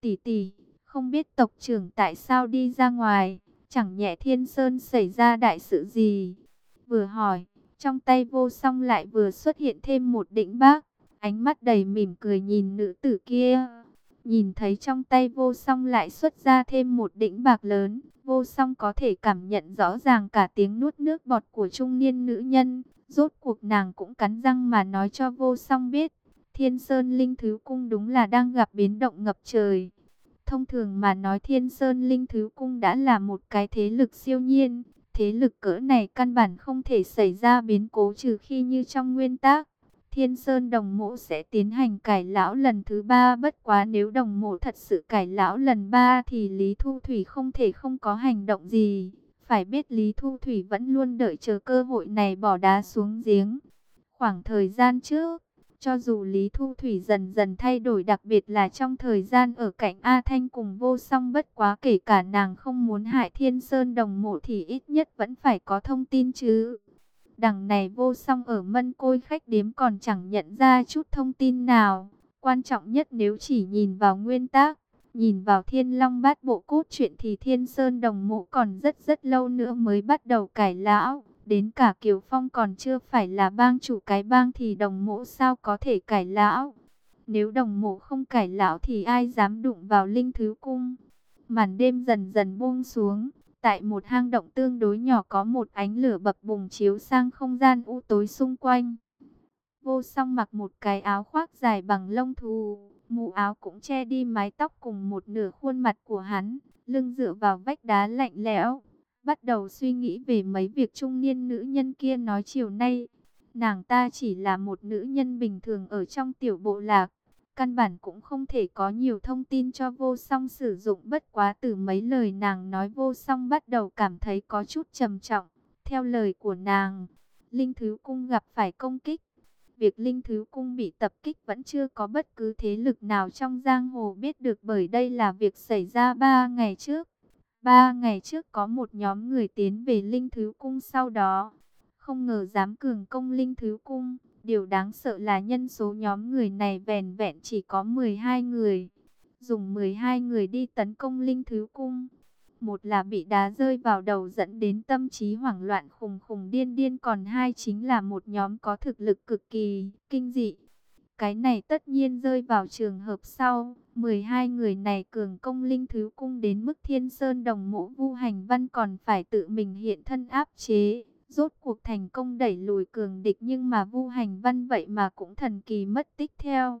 Tỷ tỷ, không biết tộc trưởng tại sao đi ra ngoài, chẳng nhẹ thiên sơn xảy ra đại sự gì. Vừa hỏi, trong tay vô song lại vừa xuất hiện thêm một đỉnh bác ánh mắt đầy mỉm cười nhìn nữ tử kia. Nhìn thấy trong tay vô song lại xuất ra thêm một đỉnh bạc lớn, vô song có thể cảm nhận rõ ràng cả tiếng nuốt nước bọt của trung niên nữ nhân. Rốt cuộc nàng cũng cắn răng mà nói cho vô song biết, thiên sơn linh thứ cung đúng là đang gặp biến động ngập trời. Thông thường mà nói thiên sơn linh thứ cung đã là một cái thế lực siêu nhiên, thế lực cỡ này căn bản không thể xảy ra biến cố trừ khi như trong nguyên tác Thiên Sơn đồng mộ sẽ tiến hành cải lão lần thứ ba bất quá nếu đồng mộ thật sự cải lão lần ba thì Lý Thu Thủy không thể không có hành động gì. Phải biết Lý Thu Thủy vẫn luôn đợi chờ cơ hội này bỏ đá xuống giếng. Khoảng thời gian trước, cho dù Lý Thu Thủy dần dần thay đổi đặc biệt là trong thời gian ở cạnh A Thanh cùng vô song bất quá kể cả nàng không muốn hại Thiên Sơn đồng mộ thì ít nhất vẫn phải có thông tin chứ. Đằng này vô song ở mân côi khách điếm còn chẳng nhận ra chút thông tin nào. Quan trọng nhất nếu chỉ nhìn vào nguyên tác, nhìn vào thiên long bát bộ cốt truyện thì thiên sơn đồng mộ còn rất rất lâu nữa mới bắt đầu cải lão. Đến cả Kiều Phong còn chưa phải là bang chủ cái bang thì đồng mộ sao có thể cải lão. Nếu đồng mộ không cải lão thì ai dám đụng vào linh thứ cung. Màn đêm dần dần buông xuống. Tại một hang động tương đối nhỏ có một ánh lửa bập bùng chiếu sang không gian u tối xung quanh. Vô song mặc một cái áo khoác dài bằng lông thù, mũ áo cũng che đi mái tóc cùng một nửa khuôn mặt của hắn, lưng dựa vào vách đá lạnh lẽo, bắt đầu suy nghĩ về mấy việc trung niên nữ nhân kia nói chiều nay. Nàng ta chỉ là một nữ nhân bình thường ở trong tiểu bộ lạc, căn bản cũng không thể có nhiều thông tin cho vô song sử dụng bất quá từ mấy lời nàng nói vô song bắt đầu cảm thấy có chút trầm trọng. Theo lời của nàng, Linh Thứ Cung gặp phải công kích. Việc Linh Thứ Cung bị tập kích vẫn chưa có bất cứ thế lực nào trong giang hồ biết được bởi đây là việc xảy ra ba ngày trước. Ba ngày trước có một nhóm người tiến về Linh Thứ Cung sau đó. Không ngờ dám cường công Linh Thứ Cung. Điều đáng sợ là nhân số nhóm người này vẻn vẹn chỉ có 12 người. Dùng 12 người đi tấn công Linh Thứ Cung. Một là bị đá rơi vào đầu dẫn đến tâm trí hoảng loạn khùng khùng điên điên. Còn hai chính là một nhóm có thực lực cực kỳ kinh dị. Cái này tất nhiên rơi vào trường hợp sau. 12 người này cường công linh thứ cung đến mức thiên sơn đồng mộ vu hành văn còn phải tự mình hiện thân áp chế. Rốt cuộc thành công đẩy lùi cường địch nhưng mà vu hành văn vậy mà cũng thần kỳ mất tích theo.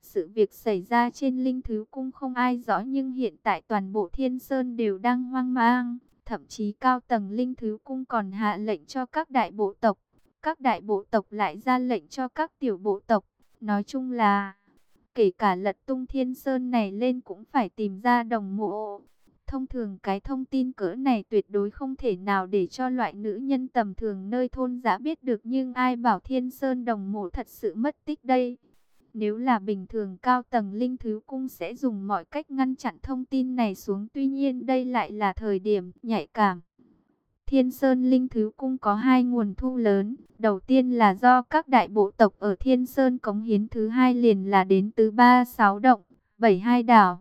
Sự việc xảy ra trên linh thứ cung không ai rõ nhưng hiện tại toàn bộ thiên sơn đều đang hoang mang. Thậm chí cao tầng linh thứ cung còn hạ lệnh cho các đại bộ tộc. Các đại bộ tộc lại ra lệnh cho các tiểu bộ tộc. Nói chung là, kể cả lật tung thiên sơn này lên cũng phải tìm ra đồng mộ. Thông thường cái thông tin cỡ này tuyệt đối không thể nào để cho loại nữ nhân tầm thường nơi thôn giã biết được nhưng ai bảo thiên sơn đồng mộ thật sự mất tích đây. Nếu là bình thường cao tầng linh thứ cung sẽ dùng mọi cách ngăn chặn thông tin này xuống tuy nhiên đây lại là thời điểm nhạy cảm. Thiên Sơn Linh Thứ Cung có hai nguồn thu lớn. Đầu tiên là do các đại bộ tộc ở Thiên Sơn cống hiến thứ hai liền là đến từ ba sáu động, bảy hai đảo.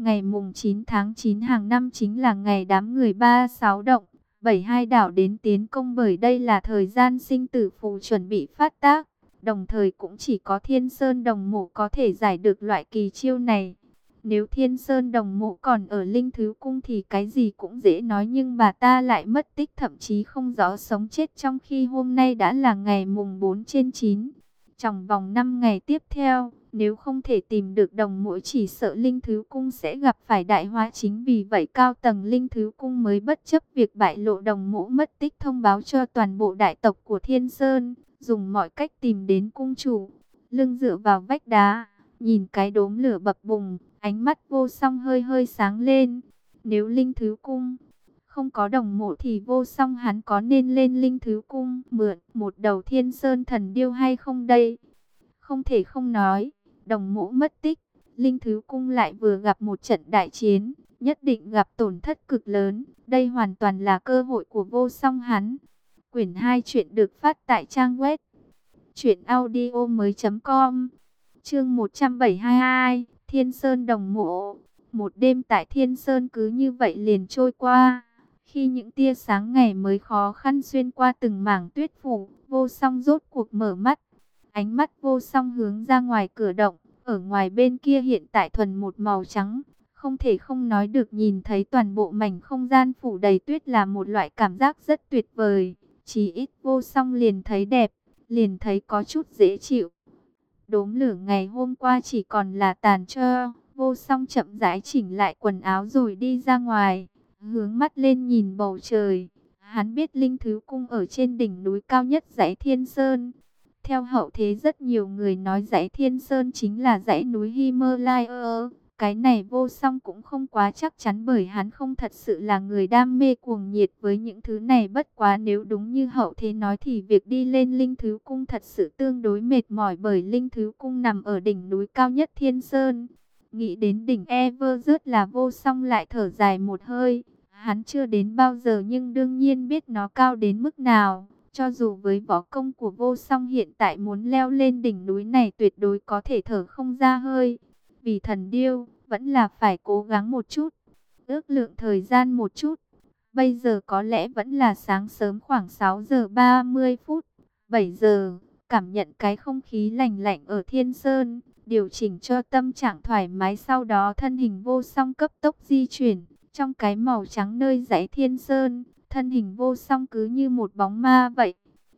Ngày mùng 9 tháng 9 hàng năm chính là ngày đám người ba sáu động, bảy hai đảo đến tiến công bởi đây là thời gian sinh tử phù chuẩn bị phát tác. Đồng thời cũng chỉ có Thiên Sơn Đồng Mộ có thể giải được loại kỳ chiêu này. Nếu Thiên Sơn Đồng Mộ còn ở Linh Thứ Cung thì cái gì cũng dễ nói nhưng bà ta lại mất tích thậm chí không rõ sống chết trong khi hôm nay đã là ngày mùng 4 trên 9. Trong vòng 5 ngày tiếp theo, nếu không thể tìm được đồng mũi chỉ sợ Linh Thứ Cung sẽ gặp phải đại hóa chính vì vậy cao tầng Linh Thứ Cung mới bất chấp việc bại lộ đồng mũ mất tích thông báo cho toàn bộ đại tộc của Thiên Sơn, dùng mọi cách tìm đến cung chủ, lưng dựa vào vách đá, nhìn cái đốm lửa bập bùng, ánh mắt vô song hơi hơi sáng lên. Nếu Linh Thứ Cung không có đồng mộ thì vô song hắn có nên lên Linh Thứ Cung mượn một đầu thiên sơn thần điêu hay không đây? Không thể không nói, đồng mũ mất tích, Linh Thứ Cung lại vừa gặp một trận đại chiến, nhất định gặp tổn thất cực lớn. Đây hoàn toàn là cơ hội của vô song hắn. Quyển 2 chuyện được phát tại trang web truyệnaudiomoi.com. Chương 172, Thiên Sơn Đồng Mộ. Một đêm tại Thiên Sơn cứ như vậy liền trôi qua. Khi những tia sáng ngày mới khó khăn xuyên qua từng mảng tuyết phủ, vô song rốt cuộc mở mắt. Ánh mắt vô song hướng ra ngoài cửa động, ở ngoài bên kia hiện tại thuần một màu trắng. Không thể không nói được nhìn thấy toàn bộ mảnh không gian phủ đầy tuyết là một loại cảm giác rất tuyệt vời. Chỉ ít vô song liền thấy đẹp, liền thấy có chút dễ chịu. Đốm lửa ngày hôm qua chỉ còn là tàn trơ, vô song chậm rãi chỉnh lại quần áo rồi đi ra ngoài, hướng mắt lên nhìn bầu trời. Hắn biết linh thứ cung ở trên đỉnh núi cao nhất dãy Thiên Sơn. Theo hậu thế rất nhiều người nói dãy Thiên Sơn chính là dãy núi Himalaya. Cái này vô song cũng không quá chắc chắn bởi hắn không thật sự là người đam mê cuồng nhiệt với những thứ này bất quá nếu đúng như hậu thế nói thì việc đi lên Linh Thứ Cung thật sự tương đối mệt mỏi bởi Linh Thứ Cung nằm ở đỉnh núi cao nhất Thiên Sơn. Nghĩ đến đỉnh Everest là vô song lại thở dài một hơi. Hắn chưa đến bao giờ nhưng đương nhiên biết nó cao đến mức nào. Cho dù với võ công của vô song hiện tại muốn leo lên đỉnh núi này tuyệt đối có thể thở không ra hơi. Vì thần điêu, vẫn là phải cố gắng một chút, ước lượng thời gian một chút. Bây giờ có lẽ vẫn là sáng sớm khoảng 6 giờ 30 phút, 7 giờ, cảm nhận cái không khí lành lạnh ở Thiên Sơn, điều chỉnh cho tâm trạng thoải mái sau đó thân hình vô song cấp tốc di chuyển, trong cái màu trắng nơi dãy Thiên Sơn, thân hình vô song cứ như một bóng ma vậy.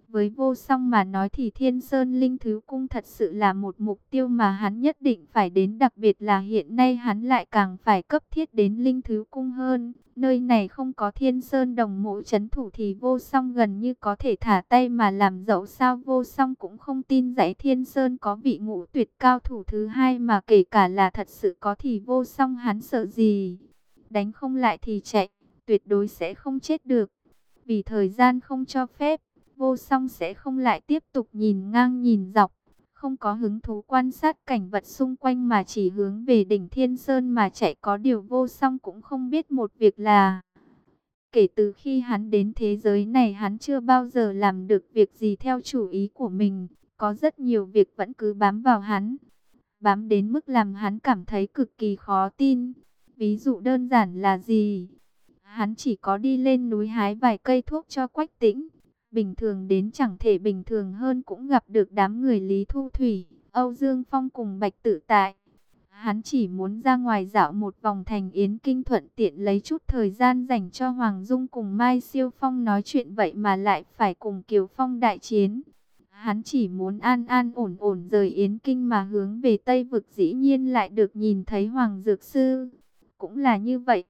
Với vô song mà nói thì Thiên Sơn Linh Thứ Cung thật sự là một mục tiêu mà hắn nhất định phải đến đặc biệt là hiện nay hắn lại càng phải cấp thiết đến Linh Thứ Cung hơn. Nơi này không có Thiên Sơn đồng mộ chấn thủ thì vô song gần như có thể thả tay mà làm dẫu sao vô song cũng không tin dãy Thiên Sơn có vị ngũ tuyệt cao thủ thứ hai mà kể cả là thật sự có thì vô song hắn sợ gì. Đánh không lại thì chạy, tuyệt đối sẽ không chết được. Vì thời gian không cho phép vô song sẽ không lại tiếp tục nhìn ngang nhìn dọc, không có hứng thú quan sát cảnh vật xung quanh mà chỉ hướng về đỉnh Thiên Sơn mà chạy có điều vô song cũng không biết một việc là Kể từ khi hắn đến thế giới này hắn chưa bao giờ làm được việc gì theo chủ ý của mình, có rất nhiều việc vẫn cứ bám vào hắn. Bám đến mức làm hắn cảm thấy cực kỳ khó tin. Ví dụ đơn giản là gì? Hắn chỉ có đi lên núi hái vài cây thuốc cho quách tĩnh, bình thường đến chẳng thể bình thường hơn cũng gặp được đám người Lý Thu Thủy, Âu Dương Phong cùng Bạch Tử Tại. Hắn chỉ muốn ra ngoài dạo một vòng thành Yến Kinh thuận tiện lấy chút thời gian dành cho Hoàng Dung cùng Mai Siêu Phong nói chuyện vậy mà lại phải cùng Kiều Phong đại chiến. Hắn chỉ muốn an an ổn ổn rời Yến Kinh mà hướng về Tây Vực dĩ nhiên lại được nhìn thấy Hoàng Dược Sư. Cũng là như vậy,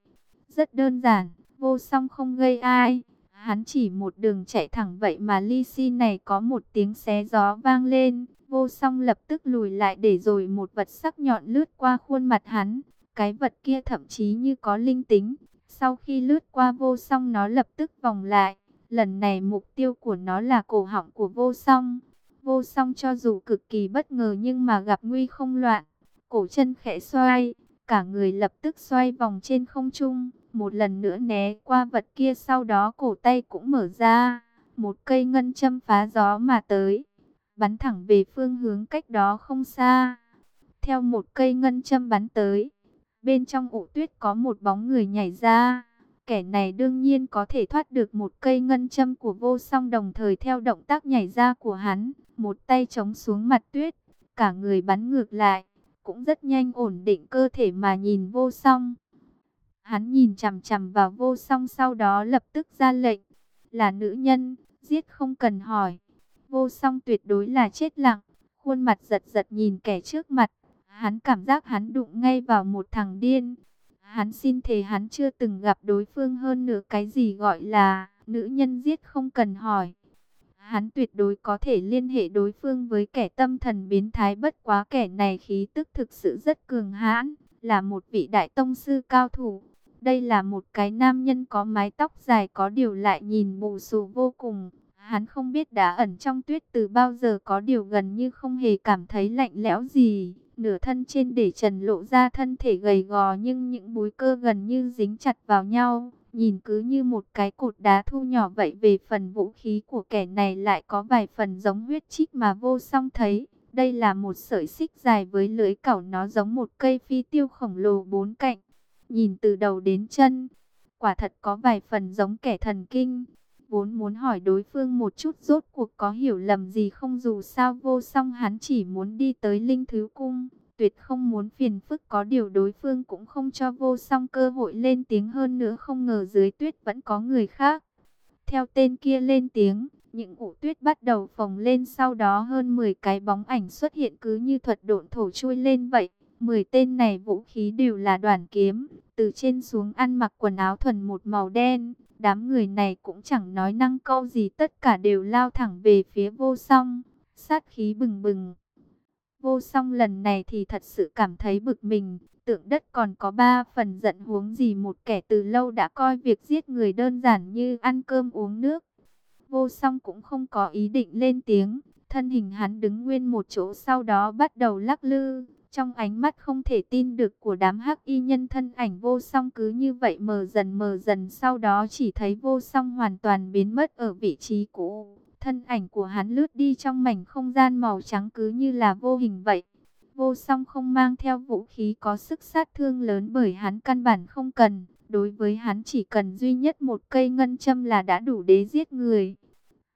rất đơn giản, vô song không gây ai Hắn chỉ một đường chạy thẳng vậy mà ly si này có một tiếng xé gió vang lên. Vô song lập tức lùi lại để rồi một vật sắc nhọn lướt qua khuôn mặt hắn. Cái vật kia thậm chí như có linh tính. Sau khi lướt qua vô song nó lập tức vòng lại. Lần này mục tiêu của nó là cổ họng của vô song. Vô song cho dù cực kỳ bất ngờ nhưng mà gặp nguy không loạn. Cổ chân khẽ xoay, cả người lập tức xoay vòng trên không trung một lần nữa né qua vật kia sau đó cổ tay cũng mở ra, một cây ngân châm phá gió mà tới, bắn thẳng về phương hướng cách đó không xa. Theo một cây ngân châm bắn tới, bên trong ổ tuyết có một bóng người nhảy ra. Kẻ này đương nhiên có thể thoát được một cây ngân châm của vô song đồng thời theo động tác nhảy ra của hắn, một tay chống xuống mặt tuyết, cả người bắn ngược lại, cũng rất nhanh ổn định cơ thể mà nhìn vô song. Hắn nhìn chằm chằm vào vô song sau đó lập tức ra lệnh. Là nữ nhân, giết không cần hỏi. Vô song tuyệt đối là chết lặng. Khuôn mặt giật giật nhìn kẻ trước mặt. Hắn cảm giác hắn đụng ngay vào một thằng điên. Hắn xin thề hắn chưa từng gặp đối phương hơn nửa cái gì gọi là nữ nhân giết không cần hỏi. Hắn tuyệt đối có thể liên hệ đối phương với kẻ tâm thần biến thái bất quá kẻ này khí tức thực sự rất cường hãn, là một vị đại tông sư cao thủ. Đây là một cái nam nhân có mái tóc dài có điều lại nhìn bù xù vô cùng. Hắn không biết đã ẩn trong tuyết từ bao giờ có điều gần như không hề cảm thấy lạnh lẽo gì. Nửa thân trên để trần lộ ra thân thể gầy gò nhưng những búi cơ gần như dính chặt vào nhau. Nhìn cứ như một cái cột đá thu nhỏ vậy về phần vũ khí của kẻ này lại có vài phần giống huyết trích mà vô song thấy. Đây là một sợi xích dài với lưới cẩu nó giống một cây phi tiêu khổng lồ bốn cạnh nhìn từ đầu đến chân, quả thật có vài phần giống kẻ thần kinh. Vốn muốn hỏi đối phương một chút rốt cuộc có hiểu lầm gì không dù sao vô song hắn chỉ muốn đi tới linh thứ cung, tuyệt không muốn phiền phức có điều đối phương cũng không cho vô song cơ hội lên tiếng hơn nữa không ngờ dưới tuyết vẫn có người khác. Theo tên kia lên tiếng, những ủ tuyết bắt đầu phồng lên sau đó hơn 10 cái bóng ảnh xuất hiện cứ như thuật độn thổ chui lên vậy. 10 tên này vũ khí đều là đoàn kiếm, từ trên xuống ăn mặc quần áo thuần một màu đen. Đám người này cũng chẳng nói năng câu gì tất cả đều lao thẳng về phía vô song, sát khí bừng bừng. Vô song lần này thì thật sự cảm thấy bực mình, tượng đất còn có ba phần giận huống gì một kẻ từ lâu đã coi việc giết người đơn giản như ăn cơm uống nước. Vô song cũng không có ý định lên tiếng, thân hình hắn đứng nguyên một chỗ sau đó bắt đầu lắc lư, trong ánh mắt không thể tin được của đám hắc y nhân thân ảnh vô song cứ như vậy mờ dần mờ dần sau đó chỉ thấy vô song hoàn toàn biến mất ở vị trí cũ. Thân ảnh của hắn lướt đi trong mảnh không gian màu trắng cứ như là vô hình vậy. Vô song không mang theo vũ khí có sức sát thương lớn bởi hắn căn bản không cần. Đối với hắn chỉ cần duy nhất một cây ngân châm là đã đủ để giết người.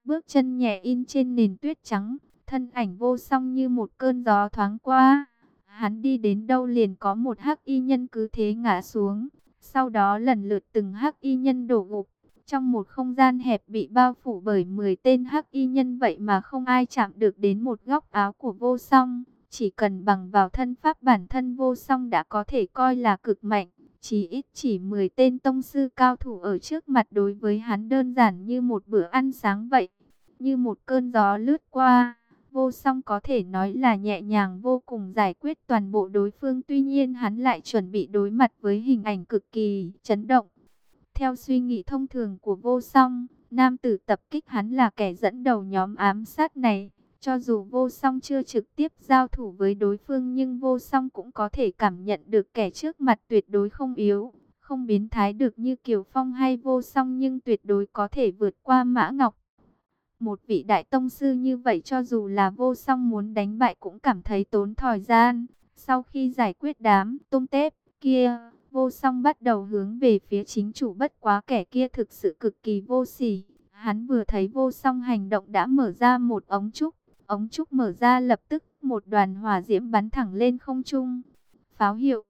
Bước chân nhẹ in trên nền tuyết trắng, thân ảnh vô song như một cơn gió thoáng qua. Hắn đi đến đâu liền có một hắc y nhân cứ thế ngã xuống. Sau đó lần lượt từng hắc y nhân đổ gục. Trong một không gian hẹp bị bao phủ bởi 10 tên hắc y nhân vậy mà không ai chạm được đến một góc áo của vô song. Chỉ cần bằng vào thân pháp bản thân vô song đã có thể coi là cực mạnh. Chỉ ít chỉ 10 tên tông sư cao thủ ở trước mặt đối với hắn đơn giản như một bữa ăn sáng vậy. Như một cơn gió lướt qua, vô song có thể nói là nhẹ nhàng vô cùng giải quyết toàn bộ đối phương. Tuy nhiên hắn lại chuẩn bị đối mặt với hình ảnh cực kỳ chấn động. Theo suy nghĩ thông thường của vô song, nam tử tập kích hắn là kẻ dẫn đầu nhóm ám sát này. Cho dù vô song chưa trực tiếp giao thủ với đối phương nhưng vô song cũng có thể cảm nhận được kẻ trước mặt tuyệt đối không yếu. Không biến thái được như Kiều Phong hay vô song nhưng tuyệt đối có thể vượt qua Mã Ngọc. Một vị đại tông sư như vậy cho dù là vô song muốn đánh bại cũng cảm thấy tốn thời gian. Sau khi giải quyết đám tôm tép kia, vô song bắt đầu hướng về phía chính chủ bất quá kẻ kia thực sự cực kỳ vô sỉ. Hắn vừa thấy vô song hành động đã mở ra một ống trúc. Ống trúc mở ra lập tức một đoàn hỏa diễm bắn thẳng lên không trung. Pháo hiệu.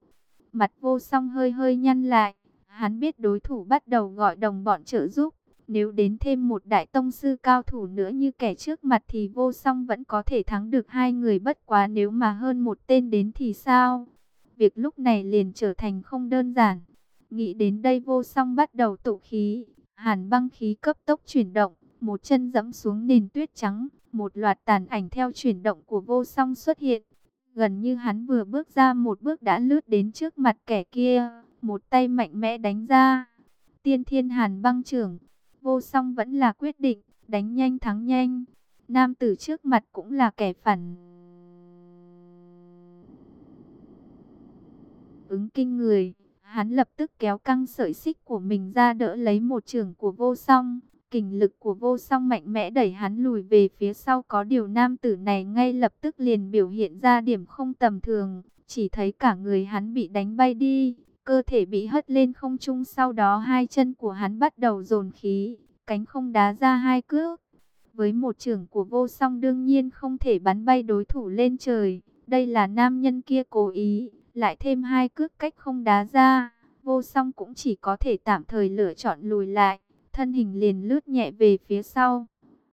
Mặt vô song hơi hơi nhăn lại. Hắn biết đối thủ bắt đầu gọi đồng bọn trợ giúp. Nếu đến thêm một đại tông sư cao thủ nữa như kẻ trước mặt thì vô song vẫn có thể thắng được hai người bất quá nếu mà hơn một tên đến thì sao? Việc lúc này liền trở thành không đơn giản. Nghĩ đến đây vô song bắt đầu tụ khí, hàn băng khí cấp tốc chuyển động, một chân dẫm xuống nền tuyết trắng, một loạt tàn ảnh theo chuyển động của vô song xuất hiện. Gần như hắn vừa bước ra một bước đã lướt đến trước mặt kẻ kia, một tay mạnh mẽ đánh ra. Tiên thiên hàn băng trưởng, vô song vẫn là quyết định, đánh nhanh thắng nhanh. Nam tử trước mặt cũng là kẻ phản. Ứng kinh người, hắn lập tức kéo căng sợi xích của mình ra đỡ lấy một trường của vô song. Kình lực của vô song mạnh mẽ đẩy hắn lùi về phía sau. Có điều nam tử này ngay lập tức liền biểu hiện ra điểm không tầm thường. Chỉ thấy cả người hắn bị đánh bay đi, cơ thể bị hất lên không trung. Sau đó hai chân của hắn bắt đầu dồn khí, cánh không đá ra hai cước. Với một trưởng của vô song đương nhiên không thể bắn bay đối thủ lên trời, đây là nam nhân kia cố ý, lại thêm hai cước cách không đá ra, vô song cũng chỉ có thể tạm thời lựa chọn lùi lại thân hình liền lướt nhẹ về phía sau.